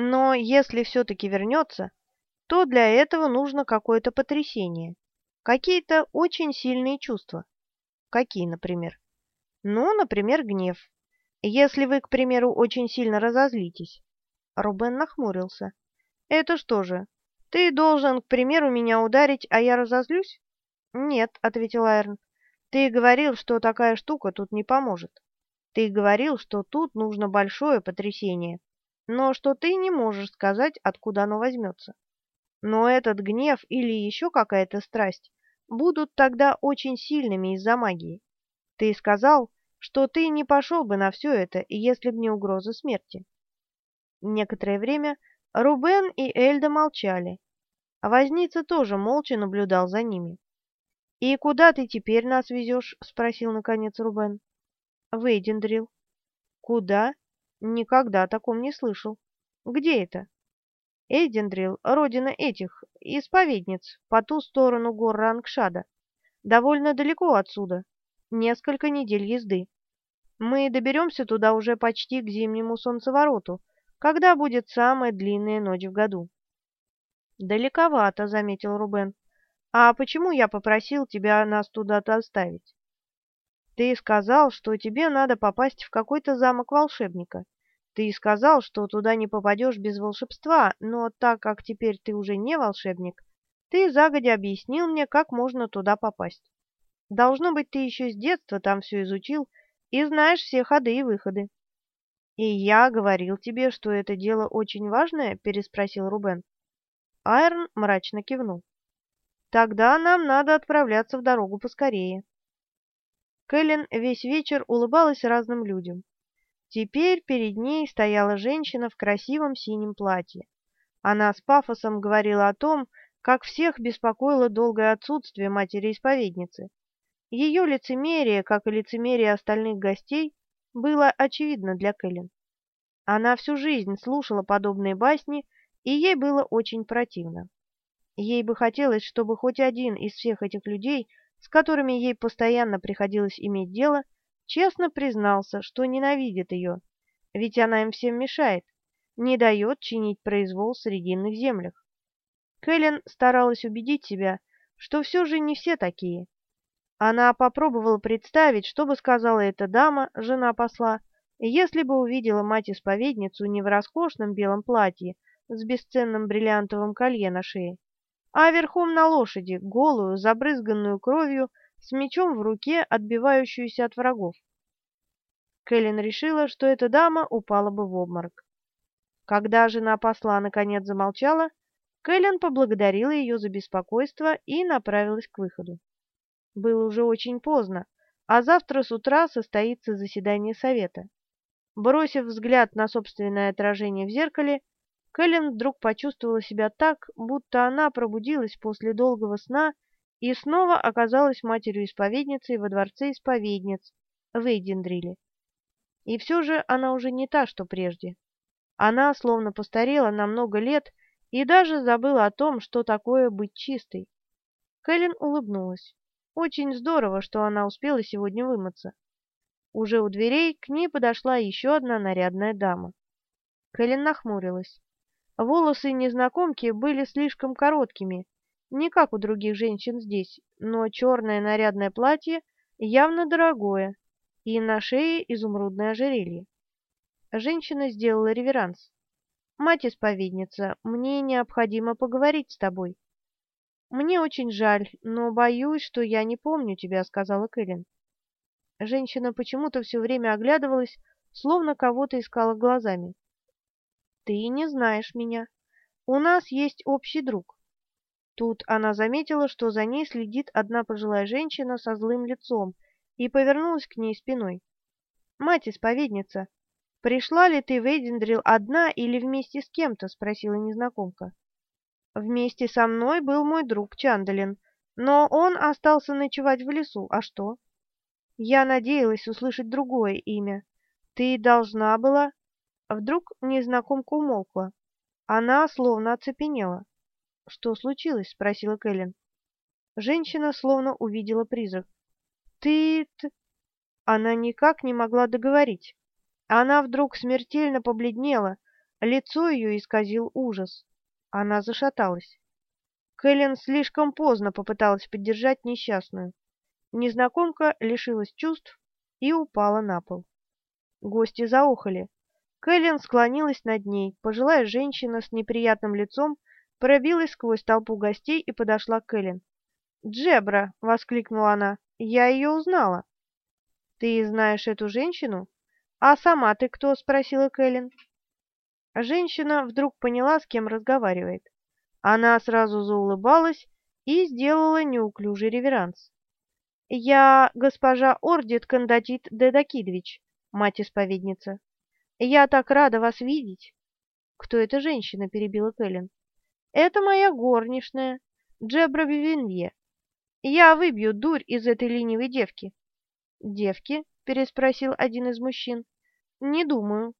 Но если все-таки вернется, то для этого нужно какое-то потрясение, какие-то очень сильные чувства. Какие, например? Ну, например, гнев. Если вы, к примеру, очень сильно разозлитесь. Рубен нахмурился. Это что же, ты должен, к примеру, меня ударить, а я разозлюсь? Нет, ответил Айрон. Ты говорил, что такая штука тут не поможет. Ты говорил, что тут нужно большое потрясение, но что ты не можешь сказать, откуда оно возьмется. Но этот гнев или еще какая-то страсть будут тогда очень сильными из-за магии. Ты сказал, что ты не пошел бы на все это, если б не угроза смерти. Некоторое время Рубен и Эльда молчали, а возница тоже молча наблюдал за ними. «И куда ты теперь нас везешь?» — спросил наконец Рубен. «В Эйдендрил». «Куда? Никогда о таком не слышал. Где это?» Эйдендрил — родина этих, исповедниц, по ту сторону гор Рангшада. Довольно далеко отсюда, несколько недель езды. Мы доберемся туда уже почти к зимнему солнцевороту, когда будет самая длинная ночь в году. «Далековато», — заметил Рубен. «А почему я попросил тебя нас туда-то оставить?» «Ты сказал, что тебе надо попасть в какой-то замок волшебника. Ты сказал, что туда не попадешь без волшебства, но так как теперь ты уже не волшебник, ты загодя объяснил мне, как можно туда попасть. Должно быть, ты еще с детства там все изучил и знаешь все ходы и выходы. «И я говорил тебе, что это дело очень важное?» – переспросил Рубен. Айрон мрачно кивнул. «Тогда нам надо отправляться в дорогу поскорее». Кэлен весь вечер улыбалась разным людям. Теперь перед ней стояла женщина в красивом синем платье. Она с пафосом говорила о том, как всех беспокоило долгое отсутствие матери-исповедницы. Ее лицемерие, как и лицемерие остальных гостей, было очевидно для Кэлен. Она всю жизнь слушала подобные басни, и ей было очень противно. Ей бы хотелось, чтобы хоть один из всех этих людей, с которыми ей постоянно приходилось иметь дело, честно признался, что ненавидит ее, ведь она им всем мешает, не дает чинить произвол в Срединных землях. Кэлен старалась убедить себя, что все же не все такие, она попробовала представить, что бы сказала эта дама, жена посла, если бы увидела мать-исповедницу не в роскошном белом платье с бесценным бриллиантовым колье на шее, а верхом на лошади, голую, забрызганную кровью, с мечом в руке, отбивающуюся от врагов. Кэлен решила, что эта дама упала бы в обморок. Когда жена посла наконец замолчала, Кэлен поблагодарила ее за беспокойство и направилась к выходу. Было уже очень поздно, а завтра с утра состоится заседание совета. Бросив взгляд на собственное отражение в зеркале, Кэлен вдруг почувствовала себя так, будто она пробудилась после долгого сна и снова оказалась матерью-исповедницей во дворце исповедниц в Эйдендриле. И все же она уже не та, что прежде. Она словно постарела на много лет и даже забыла о том, что такое быть чистой. Кэлен улыбнулась. Очень здорово, что она успела сегодня вымыться. Уже у дверей к ней подошла еще одна нарядная дама. Кэлен нахмурилась. Волосы незнакомки были слишком короткими, не как у других женщин здесь, но черное нарядное платье явно дорогое, и на шее изумрудное ожерелье. Женщина сделала реверанс. «Мать-исповедница, мне необходимо поговорить с тобой». «Мне очень жаль, но боюсь, что я не помню тебя», — сказала Кэлен. Женщина почему-то все время оглядывалась, словно кого-то искала глазами. «Ты не знаешь меня. У нас есть общий друг». Тут она заметила, что за ней следит одна пожилая женщина со злым лицом, и повернулась к ней спиной. «Мать-исповедница, пришла ли ты в Эйдендрил одна или вместе с кем-то?» — спросила незнакомка. Вместе со мной был мой друг Чандалин, но он остался ночевать в лесу. А что? Я надеялась услышать другое имя. Ты должна была... Вдруг незнакомка умолкла. Она словно оцепенела. «Что случилось?» — спросила Кэлен. Женщина словно увидела призрак. «Ты...» Она никак не могла договорить. Она вдруг смертельно побледнела, Лицо ее исказил ужас. Она зашаталась. Кэлен слишком поздно попыталась поддержать несчастную. Незнакомка лишилась чувств и упала на пол. Гости заохали. Кэлен склонилась над ней. Пожилая женщина с неприятным лицом пробилась сквозь толпу гостей и подошла к Кэлен. «Джебра!» — воскликнула она. «Я ее узнала». «Ты знаешь эту женщину?» «А сама ты кто?» — спросила Кэлен. Женщина вдруг поняла, с кем разговаривает. Она сразу заулыбалась и сделала неуклюжий реверанс. «Я госпожа Ордит Кондатит Дедакидович, мать-исповедница. Я так рада вас видеть!» «Кто эта женщина?» — перебила Кэлен. «Это моя горничная, Джебра Бивенье. Я выбью дурь из этой ленивой девки». «Девки?» — переспросил один из мужчин. «Не думаю.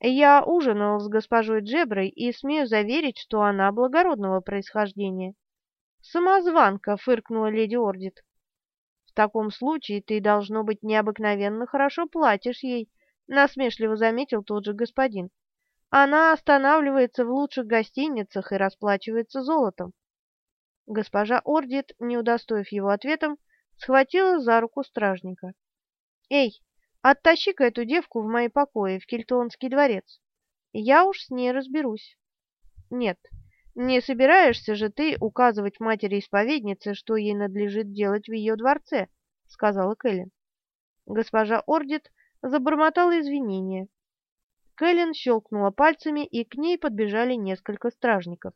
Я ужинал с госпожой Джеброй и смею заверить, что она благородного происхождения». «Самозванка!» — фыркнула леди Ордит. «В таком случае ты, должно быть, необыкновенно хорошо платишь ей», — насмешливо заметил тот же господин. «Она останавливается в лучших гостиницах и расплачивается золотом». Госпожа Ордит, не удостоив его ответом, схватила за руку стражника. «Эй, Оттащи-ка эту девку в мои покои, в Кельтонский дворец. Я уж с ней разберусь. Нет, не собираешься же ты указывать матери-исповеднице, что ей надлежит делать в ее дворце, сказала Кэлен. Госпожа Ордит забормотала извинения. Кэлен щелкнула пальцами, и к ней подбежали несколько стражников.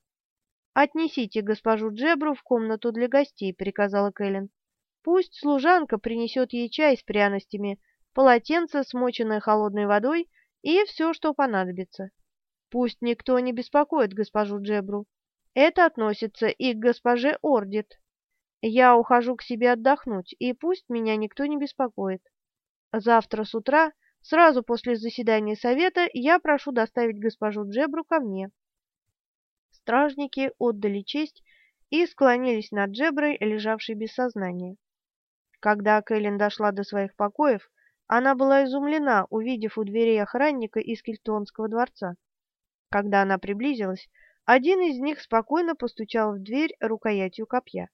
«Отнесите госпожу Джебру в комнату для гостей», — приказала Кэлен. «Пусть служанка принесет ей чай с пряностями, полотенце, смоченное холодной водой и все, что понадобится. Пусть никто не беспокоит госпожу Джебру. Это относится и к госпоже Ордит. Я ухожу к себе отдохнуть, и пусть меня никто не беспокоит. Завтра с утра, сразу после заседания совета, я прошу доставить госпожу Джебру ко мне. Стражники отдали честь и склонились над Джеброй, лежавшей без сознания. Когда Кэлен дошла до своих покоев, она была изумлена, увидев у дверей охранника из Кельтонского дворца. Когда она приблизилась, один из них спокойно постучал в дверь рукоятью копья.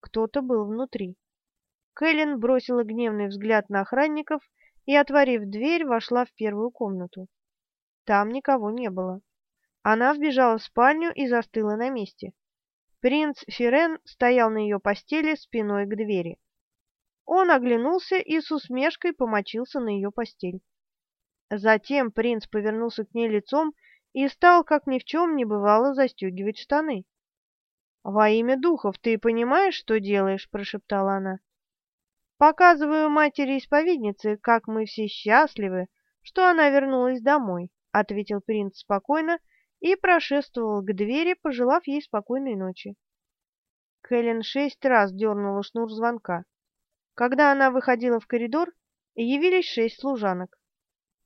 Кто-то был внутри. Кэлен бросила гневный взгляд на охранников и, отворив дверь, вошла в первую комнату. Там никого не было. Она вбежала в спальню и застыла на месте. Принц Фирен стоял на ее постели спиной к двери. Он оглянулся и с усмешкой помочился на ее постель. Затем принц повернулся к ней лицом и стал, как ни в чем не бывало, застегивать штаны. «Во имя духов ты понимаешь, что делаешь?» – прошептала она. «Показываю матери-исповеднице, как мы все счастливы, что она вернулась домой», – ответил принц спокойно и прошествовал к двери, пожелав ей спокойной ночи. Кэлен шесть раз дернула шнур звонка. Когда она выходила в коридор, явились шесть служанок.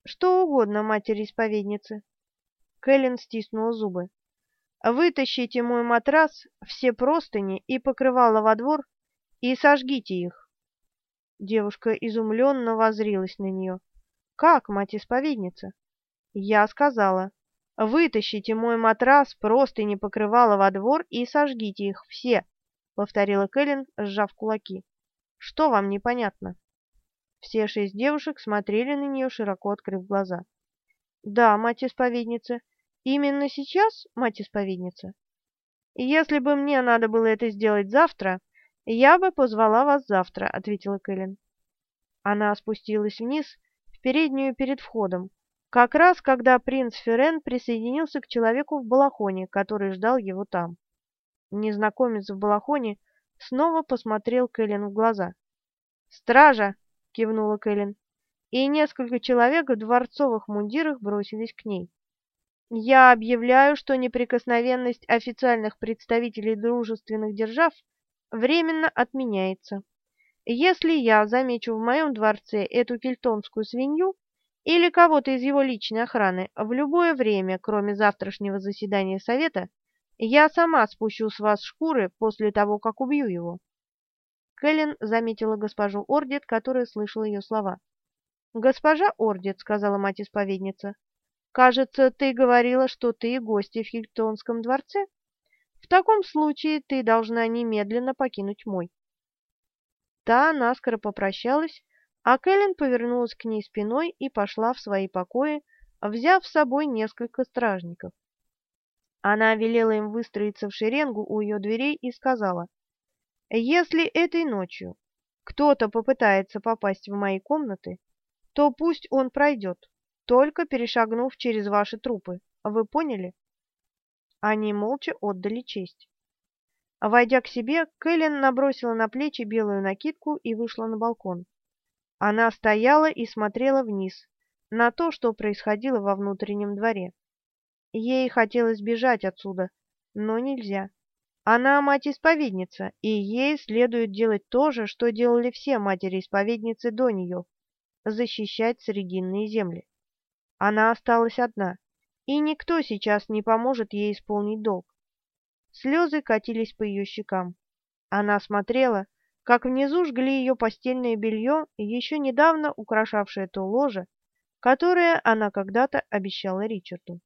Что угодно матери-исповедницы. Кэлен стиснула зубы. «Вытащите мой матрас, все простыни и покрывало во двор и сожгите их». Девушка изумленно возрилась на нее. «Как, мать-исповедница?» «Я сказала, вытащите мой матрас, простыни, покрывало во двор и сожгите их все», — повторила Кэлен, сжав кулаки. Что вам непонятно?» Все шесть девушек смотрели на нее, широко открыв глаза. «Да, мать-исповедница. Именно сейчас, мать-исповедница? Если бы мне надо было это сделать завтра, я бы позвала вас завтра», — ответила Кэлен. Она спустилась вниз, в переднюю перед входом, как раз когда принц Ферен присоединился к человеку в балахоне, который ждал его там. Незнакомец в балахоне снова посмотрел Кэлен в глаза. «Стража!» — кивнула Кэлен, и несколько человек в дворцовых мундирах бросились к ней. «Я объявляю, что неприкосновенность официальных представителей дружественных держав временно отменяется. Если я замечу в моем дворце эту кельтонскую свинью или кого-то из его личной охраны в любое время, кроме завтрашнего заседания совета, я сама спущу с вас шкуры после того, как убью его. Кэлен заметила госпожу Ордит, которая слышала ее слова. «Госпожа Ордит», — сказала мать-исповедница, — Кажется, ты говорила, что ты гостья в Хильтонском дворце. В таком случае ты должна немедленно покинуть мой. Та наскоро попрощалась, а Кэлен повернулась к ней спиной и пошла в свои покои, взяв с собой несколько стражников. Она велела им выстроиться в шеренгу у ее дверей и сказала, «Если этой ночью кто-то попытается попасть в мои комнаты, то пусть он пройдет, только перешагнув через ваши трупы. Вы поняли?» Они молча отдали честь. Войдя к себе, Кэлен набросила на плечи белую накидку и вышла на балкон. Она стояла и смотрела вниз, на то, что происходило во внутреннем дворе. Ей хотелось бежать отсюда, но нельзя. Она мать-исповедница, и ей следует делать то же, что делали все матери-исповедницы до нее – защищать Срединные земли. Она осталась одна, и никто сейчас не поможет ей исполнить долг. Слезы катились по ее щекам. Она смотрела, как внизу жгли ее постельное белье, еще недавно украшавшее то ложе, которое она когда-то обещала Ричарду.